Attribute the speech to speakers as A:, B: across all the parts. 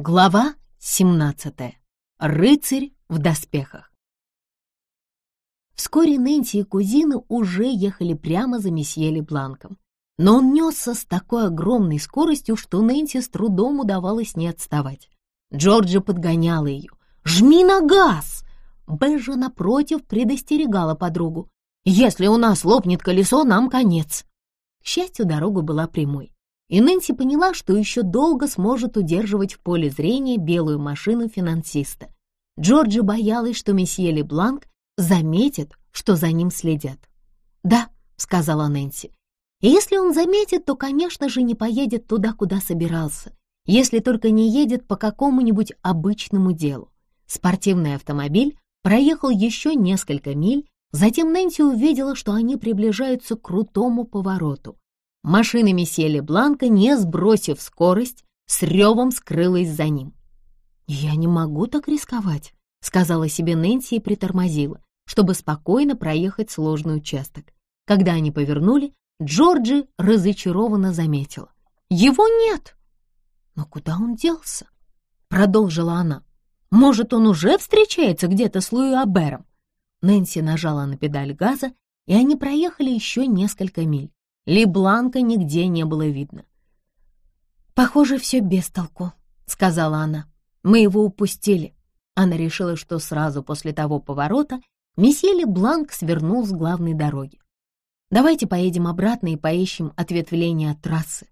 A: Глава 17. Рыцарь в доспехах. Вскоре Нэнси и кузины уже ехали прямо за месье Лебланком. Но он несся с такой огромной скоростью, что Нэнси с трудом удавалось не отставать. Джорджи подгоняла ее. «Жми на газ!» Бэжа, напротив, предостерегала подругу. «Если у нас лопнет колесо, нам конец!» К счастью, дорога была прямой и Нэнси поняла, что еще долго сможет удерживать в поле зрения белую машину финансиста. Джорджи боялась, что месье Лебланк заметит, что за ним следят. «Да», — сказала Нэнси, — «если он заметит, то, конечно же, не поедет туда, куда собирался, если только не едет по какому-нибудь обычному делу». Спортивный автомобиль проехал еще несколько миль, затем Нэнси увидела, что они приближаются к крутому повороту. Машина месье Бланка, не сбросив скорость, с ревом скрылась за ним. «Я не могу так рисковать», — сказала себе Нэнси и притормозила, чтобы спокойно проехать сложный участок. Когда они повернули, Джорджи разочарованно заметила. «Его нет!» «Но куда он делся?» — продолжила она. «Может, он уже встречается где-то с Луи Абером?» Нэнси нажала на педаль газа, и они проехали еще несколько миль. Лебланка нигде не было видно. «Похоже, все без толку», — сказала она. «Мы его упустили». Она решила, что сразу после того поворота месье Лебланк свернул с главной дороги. «Давайте поедем обратно и поищем ответвление от трассы».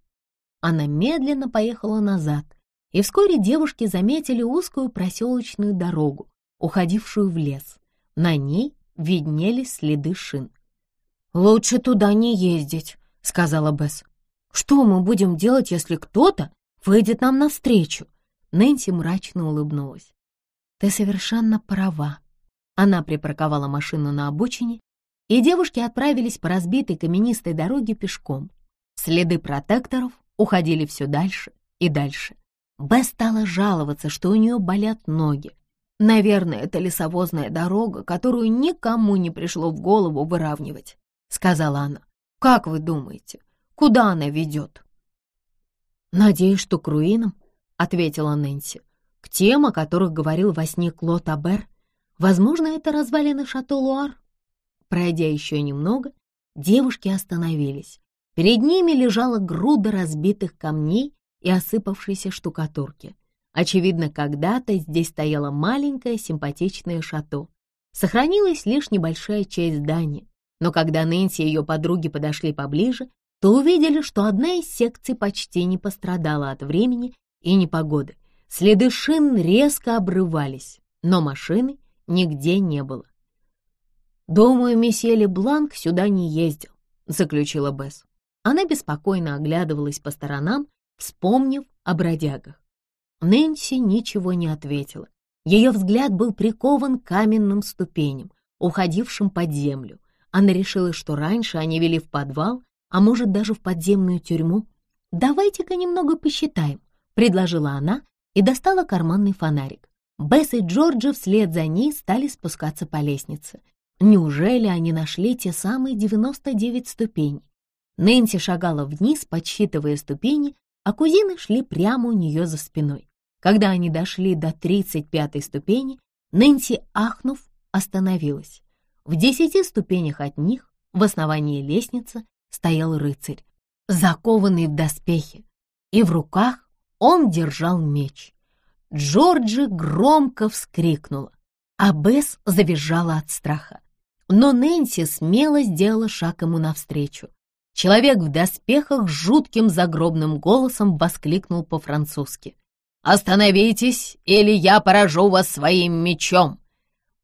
A: Она медленно поехала назад, и вскоре девушки заметили узкую проселочную дорогу, уходившую в лес. На ней виднелись следы шин. «Лучше туда не ездить», — сказала Бесс. «Что мы будем делать, если кто-то выйдет нам навстречу?» Нэнси мрачно улыбнулась. «Ты совершенно права». Она припарковала машину на обочине, и девушки отправились по разбитой каменистой дороге пешком. Следы протекторов уходили все дальше и дальше. Бесс стала жаловаться, что у нее болят ноги. «Наверное, это лесовозная дорога, которую никому не пришло в голову выравнивать», — сказала она. Как вы думаете, куда она ведет?» «Надеюсь, что к руинам», — ответила Нэнси. «К тем, о которых говорил во сне Клод Абер. Возможно, это развалины шато Луар». Пройдя еще немного, девушки остановились. Перед ними лежала груда разбитых камней и осыпавшейся штукатурки. Очевидно, когда-то здесь стояло маленькое симпатичное шато. Сохранилась лишь небольшая часть здания, но когда Нэнси и ее подруги подошли поближе, то увидели, что одна из секций почти не пострадала от времени и непогоды. Следы шин резко обрывались, но машины нигде не было. «Думаю, месье Лебланк сюда не ездил», — заключила Бесс. Она беспокойно оглядывалась по сторонам, вспомнив о бродягах. Нэнси ничего не ответила. Ее взгляд был прикован каменным ступеням, уходившим под землю. Она решила, что раньше они вели в подвал, а может даже в подземную тюрьму. «Давайте-ка немного посчитаем», — предложила она и достала карманный фонарик. Бесс и Джорджи вслед за ней стали спускаться по лестнице. Неужели они нашли те самые 99 ступеней? Нэнси шагала вниз, подсчитывая ступени, а кузины шли прямо у нее за спиной. Когда они дошли до 35-й ступени, Нэнси, ахнув, остановилась. В десяти ступенях от них, в основании лестницы, стоял рыцарь, закованный в доспехи, и в руках он держал меч. Джорджи громко вскрикнула, а Бесс завизжала от страха. Но Нэнси смело сделала шаг ему навстречу. Человек в доспехах жутким загробным голосом воскликнул по-французски. «Остановитесь, или я поражу вас своим мечом!»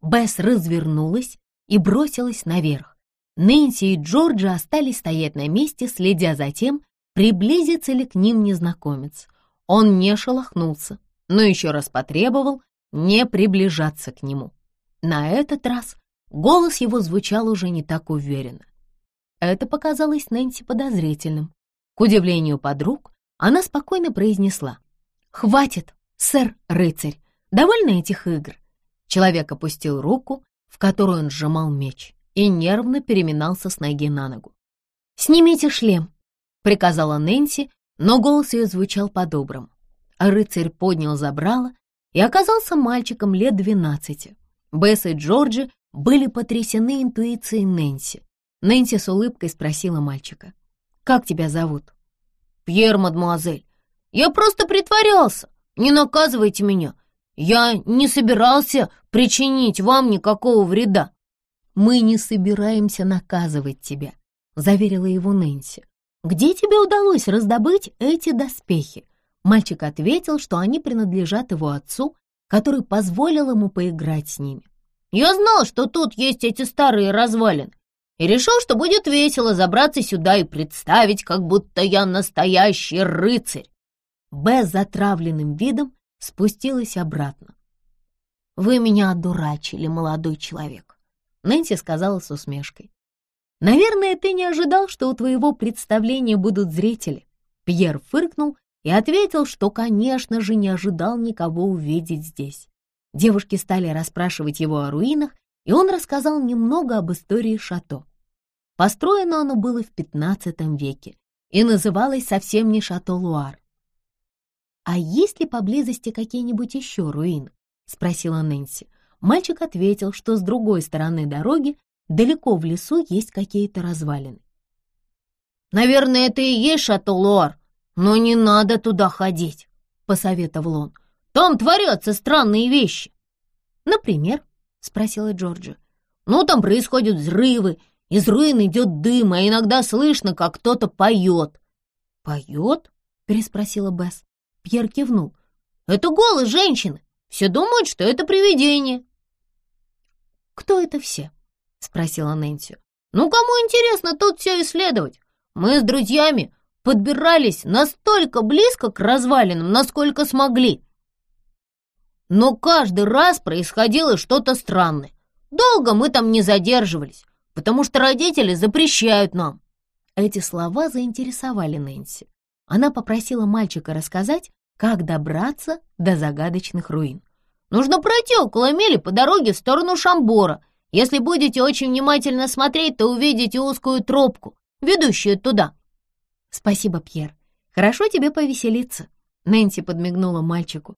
A: Бесс развернулась и бросилась наверх. Нэнси и Джорджи остались стоять на месте, следя за тем, приблизится ли к ним незнакомец. Он не шелохнулся, но еще раз потребовал не приближаться к нему. На этот раз голос его звучал уже не так уверенно. Это показалось Нэнси подозрительным. К удивлению подруг, она спокойно произнесла. «Хватит, сэр-рыцарь, довольно этих игр?» Человек опустил руку в которую он сжимал меч, и нервно переминался с ноги на ногу. «Снимите шлем», — приказала Нэнси, но голос ее звучал по-доброму. Рыцарь поднял забрало и оказался мальчиком лет двенадцати. Бесс и Джорджи были потрясены интуицией Нэнси. Нэнси с улыбкой спросила мальчика. «Как тебя зовут?» «Пьер, мадемуазель. Я просто притворялся. Не наказывайте меня. Я не собирался причинить вам никакого вреда». «Мы не собираемся наказывать тебя», — заверила его Нэнси. «Где тебе удалось раздобыть эти доспехи?» Мальчик ответил, что они принадлежат его отцу, который позволил ему поиграть с ними. «Я знал, что тут есть эти старые развалины, и решил, что будет весело забраться сюда и представить, как будто я настоящий рыцарь». Б затравленным видом спустилась обратно. «Вы меня одурачили, молодой человек», — Нэнси сказала с усмешкой. «Наверное, ты не ожидал, что у твоего представления будут зрители». Пьер фыркнул и ответил, что, конечно же, не ожидал никого увидеть здесь. Девушки стали расспрашивать его о руинах, и он рассказал немного об истории шато. Построено оно было в XV веке и называлось совсем не Шато-Луар. «А есть ли поблизости какие-нибудь еще руины?» — спросила Нэнси. Мальчик ответил, что с другой стороны дороги далеко в лесу есть какие-то развалины. «Наверное, это и есть Шато-Луар, но не надо туда ходить», — посоветовал он. «Там творятся странные вещи». «Например?» — спросила Джорджи. «Ну, там происходят взрывы, из руин идет дым, а иногда слышно, как кто-то поет». «Поет?» — переспросила Бесс. Пьер кивнул. «Это голос женщины. Все думают, что это привидение». «Кто это все?» — спросила Нэнси. «Ну, кому интересно тут все исследовать? Мы с друзьями подбирались настолько близко к развалинам, насколько смогли. Но каждый раз происходило что-то странное. Долго мы там не задерживались, потому что родители запрещают нам». Эти слова заинтересовали Нэнси. Она попросила мальчика рассказать, как добраться до загадочных руин. «Нужно пройти около мели по дороге в сторону Шамбора. Если будете очень внимательно смотреть, то увидите узкую тропку, ведущую туда». «Спасибо, Пьер. Хорошо тебе повеселиться», — Нэнси подмигнула мальчику.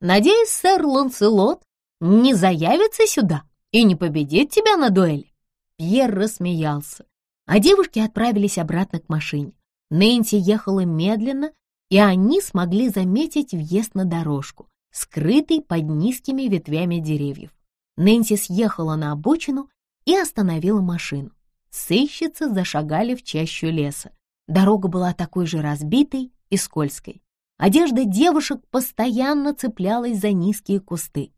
A: «Надеюсь, сэр Ланселот не заявится сюда и не победит тебя на дуэли». Пьер рассмеялся, а девушки отправились обратно к машине. Нэнси ехала медленно, и они смогли заметить въезд на дорожку, скрытый под низкими ветвями деревьев. Нэнси съехала на обочину и остановила машину. Сыщицы зашагали в чащу леса. Дорога была такой же разбитой и скользкой. Одежда девушек постоянно цеплялась за низкие кусты.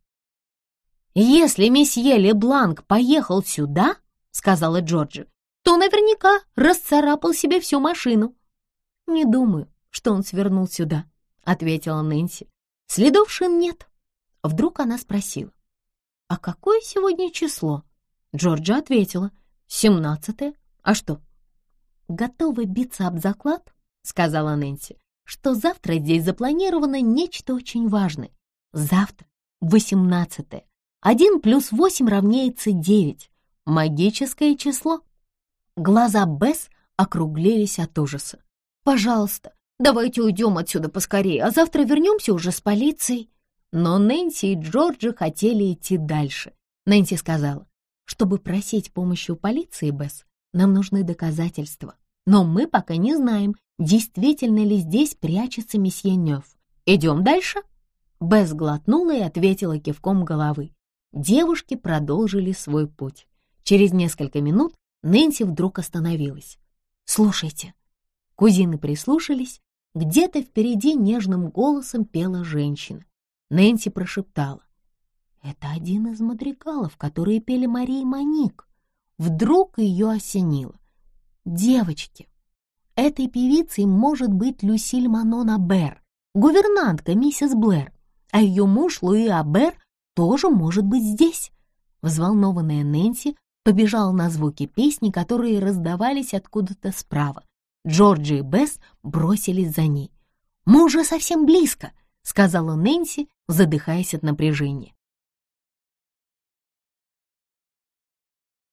A: «Если месье Лебланк поехал сюда, — сказала Джорджи, — то наверняка расцарапал себе всю машину. «Не думаю, что он свернул сюда», — ответила Нэнси. «Следов шин нет». Вдруг она спросила. «А какое сегодня число?» Джорджа ответила. «Семнадцатое. А что?» «Готова биться об заклад?» — сказала Нэнси, «что завтра здесь запланировано нечто очень важное. Завтра, восемнадцатое. Один плюс восемь равняется девять. Магическое число». Глаза Бесс округлились от ужаса. Пожалуйста, давайте уйдем отсюда поскорее, а завтра вернемся уже с полицией». Но Нэнси и Джорджи хотели идти дальше. Нэнси сказала, чтобы просить помощи у полиции, Бесс, нам нужны доказательства. Но мы пока не знаем, действительно ли здесь прячется месье Нёв. Идем дальше?» Бесс глотнула и ответила кивком головы. Девушки продолжили свой путь. Через несколько минут Нэнси вдруг остановилась. «Слушайте», Кузины прислушались. Где-то впереди нежным голосом пела женщина. Нэнси прошептала. «Это один из мадригалов, которые пели Мария и Моник». Вдруг ее осенило. «Девочки, этой певицей может быть Люсиль Манон Абер, гувернантка миссис Блэр, а ее муж Луи Абер тоже может быть здесь». Взволнованная Нэнси побежала на звуки песни, которые раздавались откуда-то справа. Джорджи и Бесс бросились за ней. «Мы уже совсем близко», — сказала Нэнси, задыхаясь от напряжения.